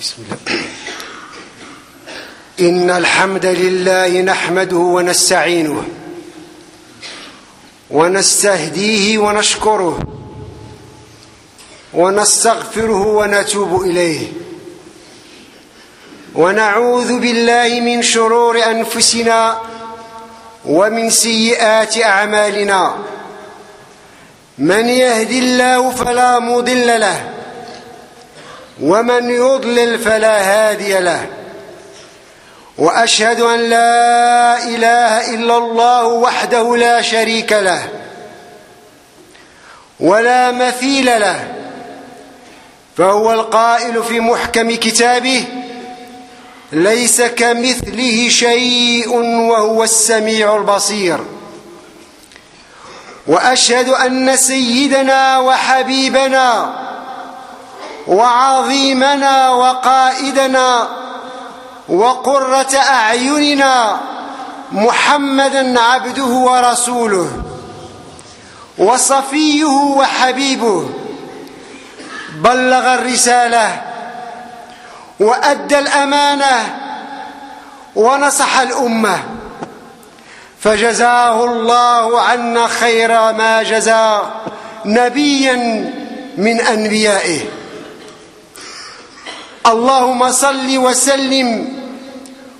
بسم الله. إن الحمد لله نحمده ونستعينه ونستهديه ونشكره ونستغفره ونتوب إليه. ونعوذ بالله من شرور أنفسنا ومن سيئات أعمالنا. من يهدي الله فلا مضل له ومن يضلل فلا هادي له. وأشهد أن لا إله إلا الله وحده لا شريك له ولا مثيل له فهو القائل في محكم كتابه ليس كمثله شيء وهو السميع البصير. وأشهد أن سيدنا وحبيبنا وعظيمنا وقائدنا وقرة أعيننا محمدا عبده ورسوله وصفيه وحبيبه بلغ الرسالة وأدى الأمانة ونصح الأمة. فجزاه الله عنا خير ما جزى نبيا من أنبيائه. اللهم صل وسلم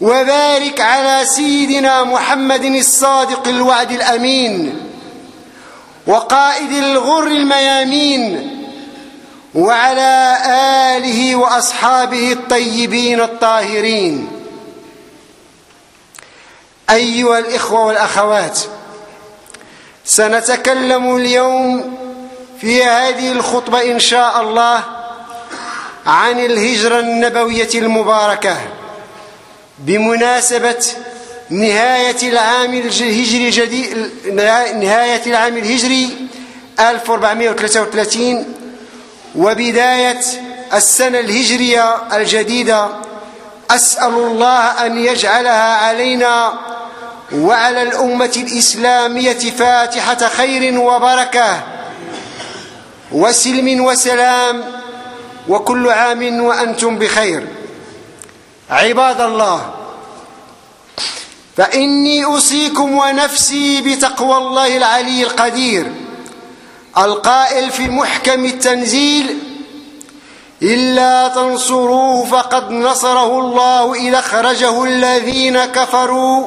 وبارك على سيدنا محمد الصادق الوعد الأمين وقائد الغر الميامين وعلى آله وأصحابه الطيبين الطاهرين. أيها الإخوة والأخوات سنتكلم اليوم في هذه الخطبة إن شاء الله عن الهجرة النبوية المباركة بمناسبة نهاية العام الهجري الجديد نهاية العام الهجري 1433 وبداية السنة الهجرية الجديدة. أسأل الله أن يجعلها علينا وعلى الأمة الإسلامية فاتحة خير وبركة وسلم وسلام وكل عام وأنتم بخير. عباد الله فإني أوصيكم ونفسي بتقوى الله العلي القدير القائل في محكم التنزيل إلا تنصروه فقد نصره الله إذا أخرجه الذين كفروا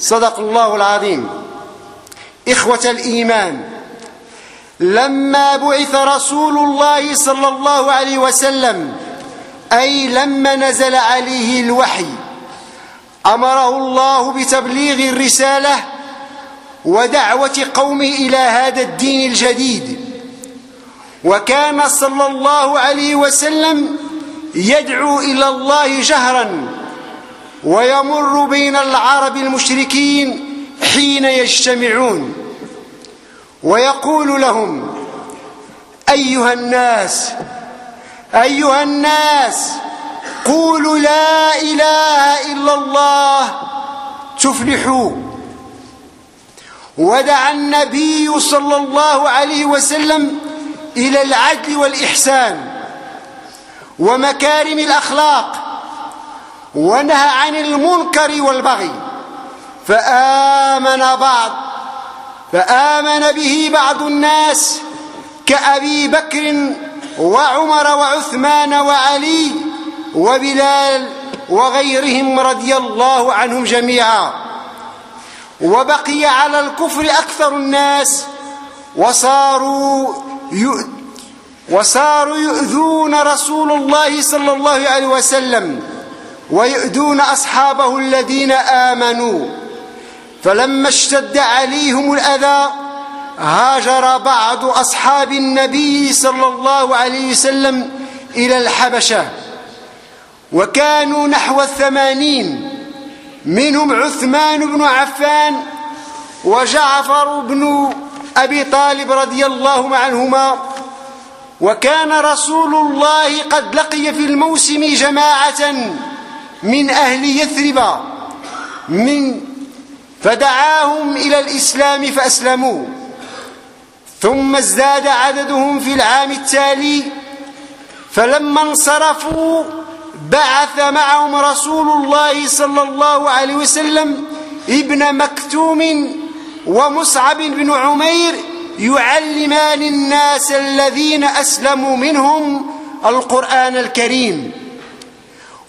صدق الله العظيم. إخوة الإيمان لما بعث رسول الله صلى الله عليه وسلم أي لما نزل عليه الوحي أمره الله بتبليغ الرسالة ودعوة قومه إلى هذا الدين الجديد. وكان صلى الله عليه وسلم يدعو إلى الله جهرا ويمر بين العرب المشركين حين يجتمعون. ويقول لهم أيها الناس أيها الناس قولوا لا إله إلا الله تفلحوا. ودعا النبي صلى الله عليه وسلم إلى العدل والإحسان ومكارم الأخلاق. ونهى عن المنكر والبغي. فآمن بعض فآمن به بعض الناس كأبي بكر وعمر وعثمان وعلي وبلال وغيرهم رضي الله عنهم جميعا. وبقي على الكفر أكثر الناس وصاروا وصاروا يؤذون رسول الله صلى الله عليه وسلم. ويؤذون أصحابه الذين آمنوا. فلما اشتد عليهم الأذى هاجر بعض أصحاب النبي صلى الله عليه وسلم إلى الحبشة. وكانوا نحو الثمانين. منهم عثمان بن عفان وجعفر بن أبي طالب رضي الله عنهما. وكان رسول الله قد لقي في الموسم جماعة من أهل يثرب من فدعاهم إلى الإسلام فأسلموا. ثم ازداد عددهم في العام التالي فلما انصرفوا بعث معهم رسول الله صلى الله عليه وسلم ابن مكتوم ومصعب بن عمير يعلمان الناس الذين أسلموا منهم القرآن الكريم.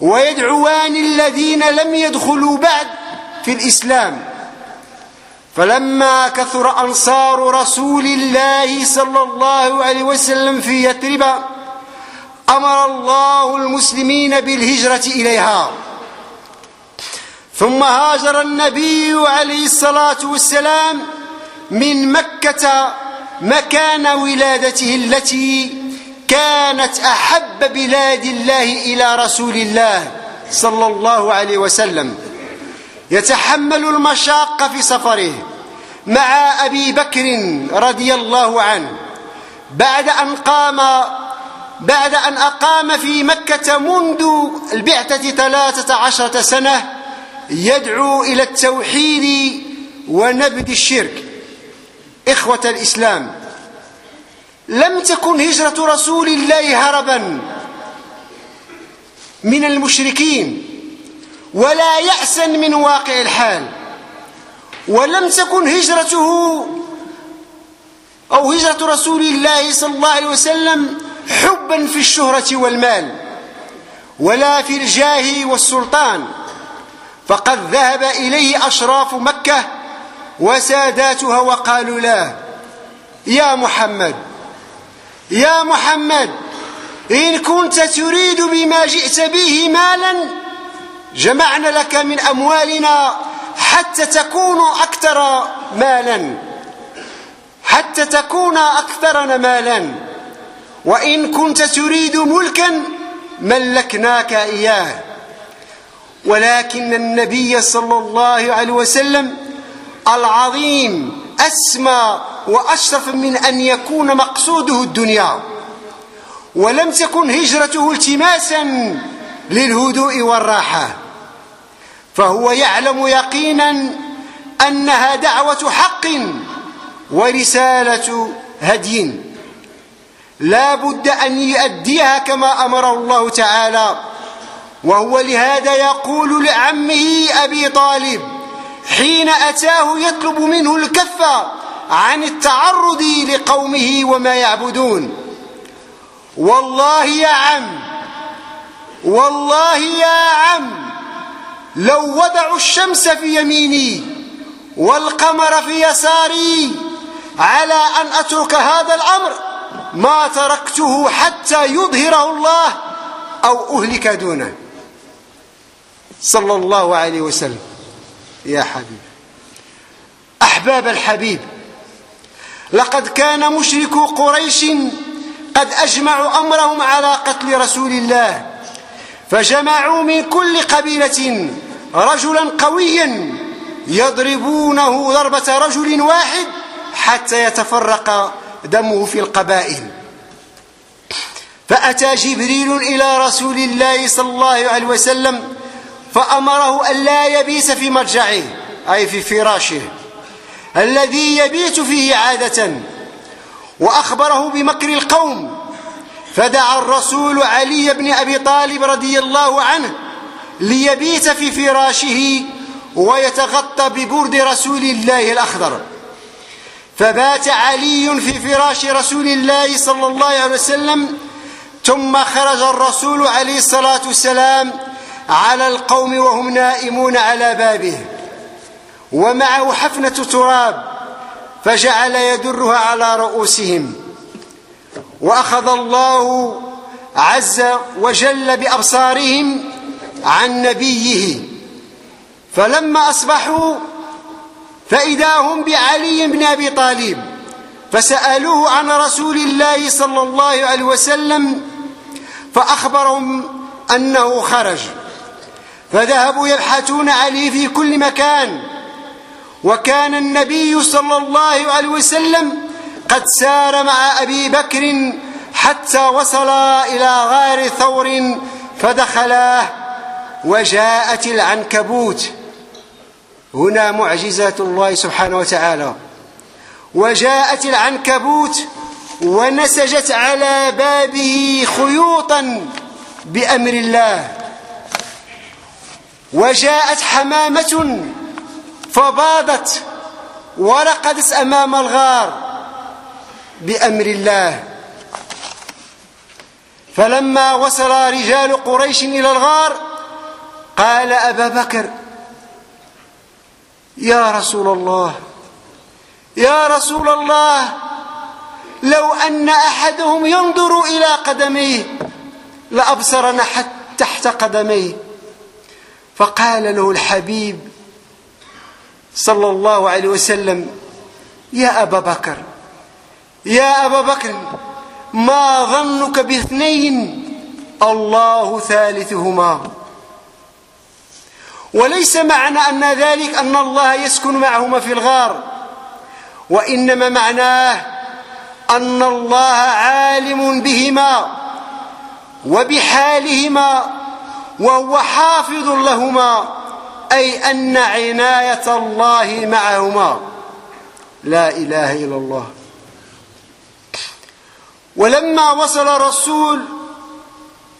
ويدعوان الذين لم يدخلوا بعد في الإسلام. فلما كثر أنصار رسول الله صلى الله عليه وسلم في يثرب أمر الله المسلمين بالهجرة إليها. ثم هاجر النبي عليه الصلاة والسلام من مكة مكان ولادته التي كانت أحب بلاد الله إلى رسول الله صلى الله عليه وسلم. يتحمل المشاق في سفره مع أبي بكر رضي الله عنه. بعد أن قام بعد أن أقام في مكة منذ البعثة ثلاثة عشرة سنة يدعو إلى التوحيد ونبذ الشرك. إخوة الإسلام لم تكن هجرة رسول الله هربا من المشركين ولا يأسا من واقع الحال ولم تكن هجرته أو هجرة رسول الله صلى الله عليه وسلم حبا في الشهرة والمال ولا في الجاه والسلطان فقد ذهب إليه أشراف مكة وساداتها وقالوا له يا محمد يا محمد إن كنت تريد بما جئت به مالا جمعنا لك من أموالنا حتى تكون أكثر مالا حتى تكون أكثرنا مالا. وإن كنت تريد ملكا ملكناك إياه. ولكن النبي صلى الله عليه وسلم العظيم أسمى وأشرف من أن يكون مقصوده الدنيا ولم تكن هجرته التماسا للهدوء والراحة. فهو يعلم يقينا أنها دعوة حق ورسالة هدي. لا بد أن يؤديها كما أمره الله تعالى وهو لهذا يقول لعمه أبي طالب حين أتاه يطلب منه الكف عن التعرض لقومه وما يعبدون. والله يا عم والله يا عم لو وضعوا الشمس في يميني والقمر في يساري على أن أترك هذا الأمر ما تركته حتى يظهره الله أو أهلك دونه. صلى الله عليه وسلم. يا حبيب أحباب الحبيب لقد كان مشرك قريش قد أجمعوا أمرهم على قتل رسول الله فجمعوا من كل قبيلة رجلا قويا يضربونه ضربة رجل واحد حتى يتفرق دمه في القبائل. فأتى جبريل إلى رسول الله صلى الله عليه وسلم فأمره ألا يبيت في مرجعه أي في فراشه. الذي يبيت فيه عادة وأخبره بمكر القوم فدعا الرسول علي بن أبي طالب رضي الله عنه ليبيت في فراشه ويتغطى ببرد رسول الله الأخضر. فبات علي في فراش رسول الله صلى الله عليه وسلم ثم خرج الرسول عليه الصلاة والسلام على القوم وهم نائمون على بابه. ومعه حفنة تراب فجعل يدرها على رؤوسهم. وأخذ الله عز وجل بأبصارهم عن نبيه. فلما أصبحوا فإذا هم بعلي بن أبي طالب فسألوه عن رسول الله صلى الله عليه وسلم فأخبرهم أنه خرج. فذهبوا يبحثون عليه في كل مكان وكان النبي صلى الله عليه وسلم قد سار مع أبي بكر حتى وصلا إلى غار ثور فدخلاه وجاءت العنكبوت. هنا معجزات الله سبحانه وتعالى. وجاءت العنكبوت ونسجت على بابه خيوطا بأمر الله. وجاءت حمامة فباضت ورقدت أمام الغار بأمر الله. فلما وصل رجال قريش إلى الغار قال أبا بكر يا رسول الله يا رسول الله لو أن أحدهم ينظر إلى قدميه لأبصرنا تحت قدميه. فقال له الحبيب صلى الله عليه وسلم يا أبا بكر يا أبا بكر ما ظنك باثنين؟ الله ثالثهما. وليس معنى أن ذلك أن الله يسكن معهما في الغار وإنما معناه أن الله عالم بهما وبحالهما وهو حافظ لهما. أي أن عناية الله معهما. لا إله إلا الله. ولما وصل الرسول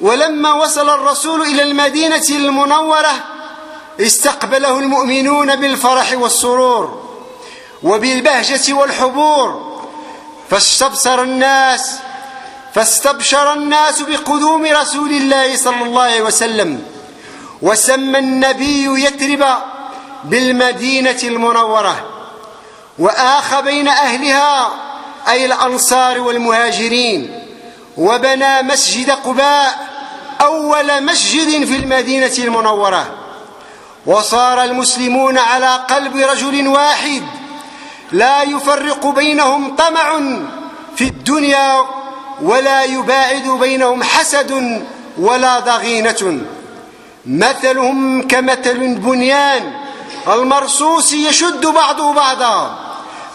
ولما وصل الرسول إلى المدينة المنورة استقبله المؤمنون بالفرح والسرور وبالبهجة والحبور. فاستبصر الناس فاستبشر الناس بقدوم رسول الله صلى الله عليه وسلم. وسمى النبي يثرب بالمدينة المنورة وآخى بين أهلها أي الأنصار والمهاجرين وبنى مسجد قباء أول مسجد في المدينة المنورة. وصار المسلمون على قلب رجل واحد لا يفرق بينهم طمع في الدنيا ولا يباعد بينهم حسد ولا ضغينة. مثلهم كمثل البنيان المرصوص يشد بعضه بعضا.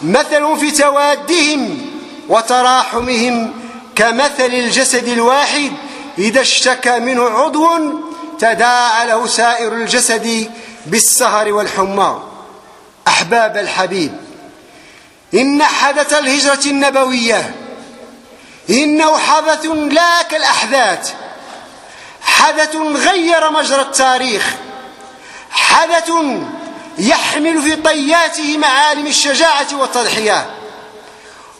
مثل في توادهم وتراحمهم كمثل الجسد الواحد إذا اشتكى منه عضو تداعى له سائر الجسد بالسهر والحمى. أحباب الحبيب إن حدث الهجرة النبوية إنه حدث لا كالأحداث. حدث غير مجرى التاريخ حدث يحمل في طياته معالم الشجاعة والتضحية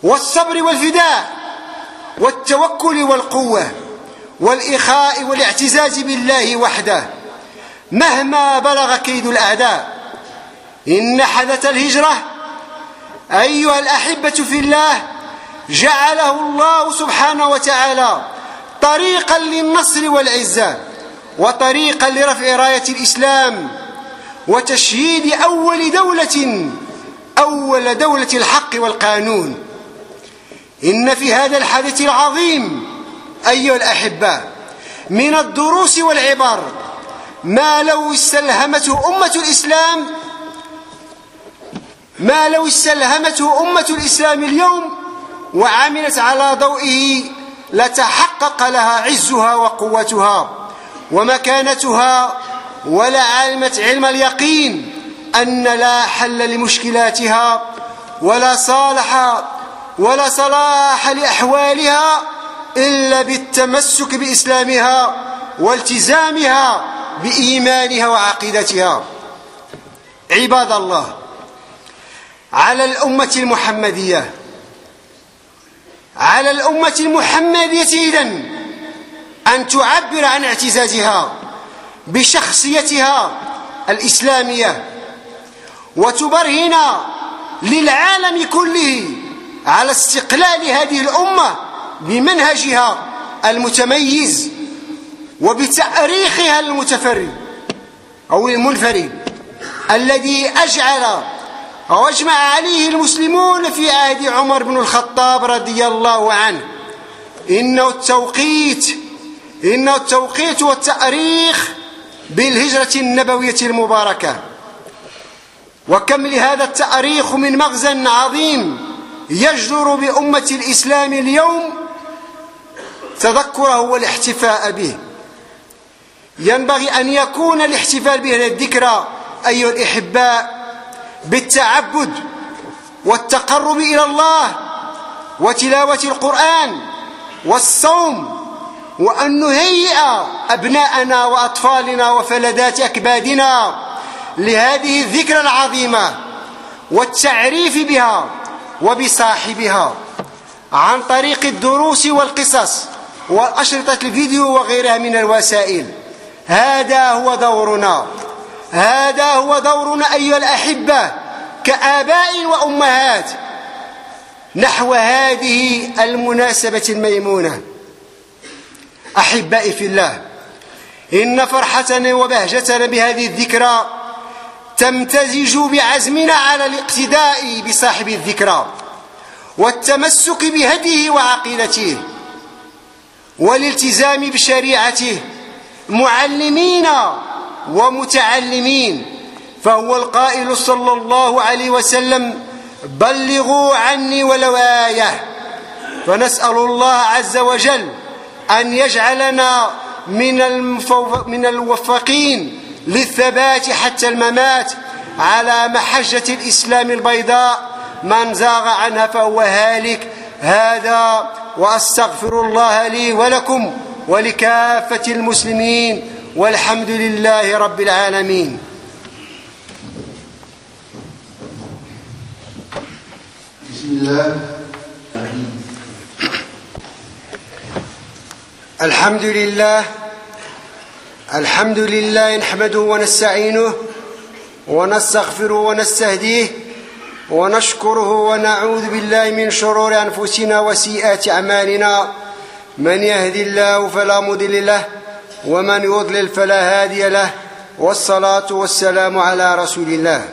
والصبر والفداء والتوكل والقوة والإخاء والاعتزاز بالله وحده. مهما بلغ كيد الأعداء إن حدث الهجرة أيها الأحبة في الله جعله الله سبحانه وتعالى طريقا للنصر والعزة وطريقا لرفع راية الإسلام وتشييد أول دولة أول دولة الحق والقانون. إن في هذا الحدث العظيم أيها الأحباء من الدروس والعبر ما لو استلهمته أمة الإسلام ما لو استلهمته أمة الإسلام اليوم وعملت على ضوئه لتحقق لها عزها وقوتها ومكانتها ولعلمت علم اليقين أن لا حل لمشكلاتها ولا صالح ولا صلاح لأحوالها إلا بالتمسك بإسلامها والتزامها بإيمانها وعقيدتها. عباد الله على الأمة المحمدية على الأمة المحمدية إذن أن تعبر عن اعتزازها بشخصيتها الإسلامية وتبرهن للعالم كله على استقلال هذه الأمة بمنهجها المتميز وبتأريخها المتفرد أو المنفرد الذي أجعل وأجمع عليه المسلمون في عهد عمر بن الخطاب رضي الله عنه. إنه التوقيت إنه التوقيت والتأريخ بالهجرة النبوية المباركة. وكم لهذا التأريخ من مغزى عظيم يجدر بأمة الإسلام اليوم تذكره والاحتفاء به. ينبغي أن يكون الاحتفال بهذه الذكرى أيها الإحباء بالتعبد والتقرب إلى الله وتلاوة القرآن والصوم وأن نهيئ أبناءنا وأطفالنا وفلذات أكبادنا لهذه الذكرى العظيمة والتعريف بها وبصاحبها عن طريق الدروس والقصص وأشرطة الفيديو وغيرها من الوسائل. هذا هو دورنا. هذا هو دورنا أيها الأحبة كآباء وأمهات نحو هذه المناسبة الميمونة. أحبائي في الله إن فرحتنا وبهجتنا بهذه الذكرى تمتزج بعزمنا على الاقتداء بصاحب الذكرى والتمسك بهديه وعقيدته والالتزام بشريعته معلمين ومتعلمين. فهو القائل صلى الله عليه وسلم بلغوا عني ولو آية. فنسأل الله عز وجل أن يجعلنا من من الموفقين للثبات حتى الممات على محجة الإسلام البيضاء. من زاغ عنها فهو هالك. هذا وأستغفر الله لي ولكم ولكافة المسلمين. والحمد لله رب العالمين. بسم الله. الحمد لله. الحمد لله نحمده ونستعينه ونستغفره ونستهديه ونشكره ونعوذ بالله من شرور أنفسنا وسيئات أعمالنا. من يهدي الله فلا مضل له ومن يضلل فلا هادي له والصلاة والسلام على رسول الله.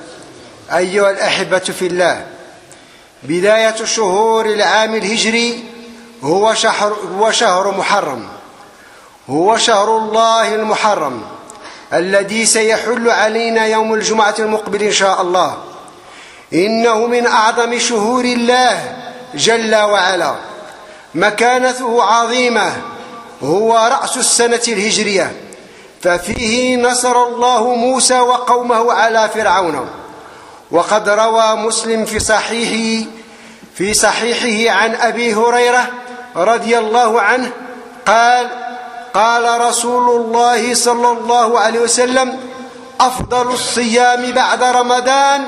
أيها الأحبة في الله بداية شهور العام الهجري هو شهر, هو شهر محرم. هو شهر الله المحرم الذي سيحل علينا يوم الجمعة المقبل إن شاء الله. إنه من أعظم شهور الله جل وعلا. مكانته عظيمة هو رأس السنة الهجرية ففيه نصر الله موسى وقومه على فرعون. وقد روى مسلم في صحيحه في صحيحه عن أبي هريرة رضي الله عنه قال قال رسول الله صلى الله عليه وسلم أفضل الصيام بعد رمضان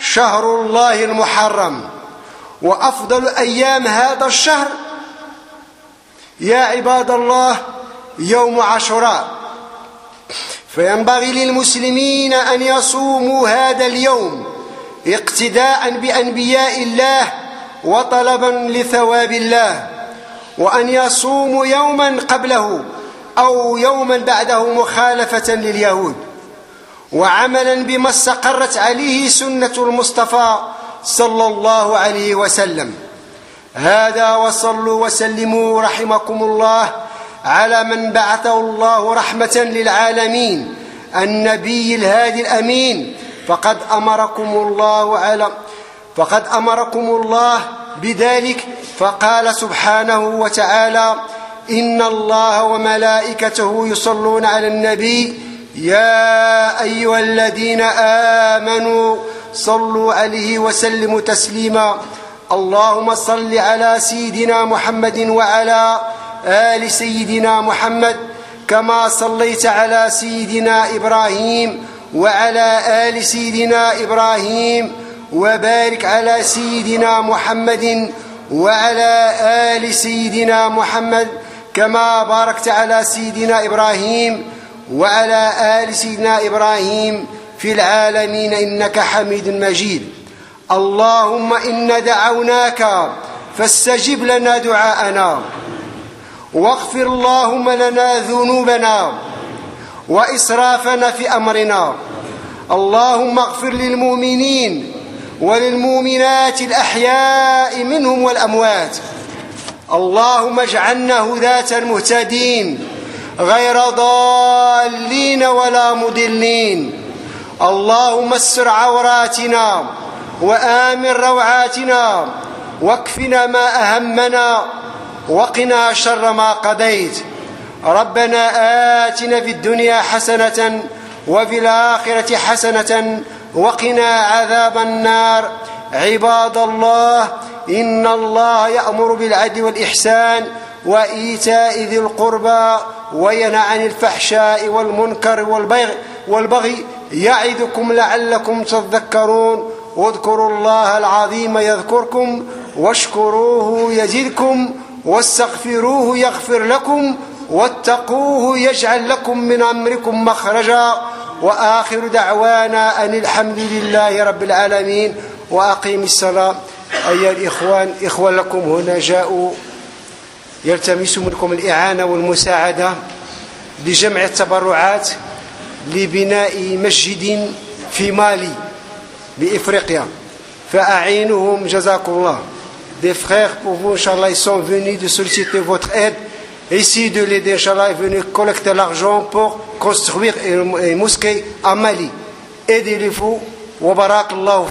شهر الله المحرم وأفضل أيام هذا الشهر يا عباد الله يوم عاشوراء. فينبغي للمسلمين أن يصوموا هذا اليوم اقتداء بأنبياء الله وطلبا لثواب الله وأن يصوموا يوما قبله أو يوما بعده مخالفة لليهود. وعملا بما استقرت عليه سنة المصطفى صلى الله عليه وسلم. هذا وصلوا وسلموا رحمكم الله على من بعثه الله رحمة للعالمين النبي الهادي الأمين. فقد أمركم الله على فقد أمركم الله بذلك فقال سبحانه وتعالى إن الله وملائكته يصلون على النبي يا أيها الذين آمنوا صلوا عليه وسلموا تسليما. اللهم صل على سيدنا محمد وعلى آل سيدنا محمد كما صليت على سيدنا إبراهيم وعلى آل سيدنا إبراهيم وبارك على سيدنا محمد وعلى آل سيدنا محمد كما باركت على سيدنا إبراهيم وعلى آل سيدنا إبراهيم في العالمين إنك حميد مجيد. اللهم إن دعوناك فاستجب لنا دعاءنا. واغفر اللهم لنا ذنوبنا وإسرافنا في أمرنا. اللهم اغفر للمؤمنين وللمؤمنات الأحياء منهم والأموات. اللهم اجعلنا هداة مهتدين غير ضالين ولا مضلين. اللهم استر عوراتنا وآمن روعاتنا واكفنا ما أهمنا وقنا شر ما قضيت. ربنا آتنا في الدنيا حسنة وفي الآخرة حسنة وقنا عذاب النار. عباد الله إن الله يأمر بالعدل والإحسان وإيتاء ذي القربى وينهى عن الفحشاء والمنكر والبغي, والبغي يعظكم لعلكم تذكرون. واذكروا الله العظيم يذكركم واشكروه يزدكم واستغفروه يغفر لكم واتقوه يجعل لكم من أمركم مخرجا وآخر دعوانا أن الحمد لله رب العالمين وأقيم الصلاة. أيها الإخوان إخوة لكم هنا جاءوا يلتمس منكم الإعانة والمساعدة بجمع التبرعات لبناء مسجد في مالي. Fa'a'inuhum jazakumullah. Des frères pour vous, Inch'Allah, ils sont venus de solliciter votre aide. Ici, de l'aider, Inch'Allah, est venu collecter l'argent pour construire une mosquée à Mali. Aidez-les vous. Wa barakallahu